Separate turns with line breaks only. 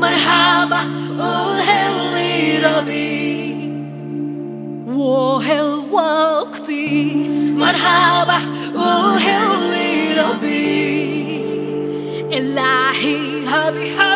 مرحبا وهلي ربي وهل وقتي مرحبا وهلي ربي إلهي هبي حبي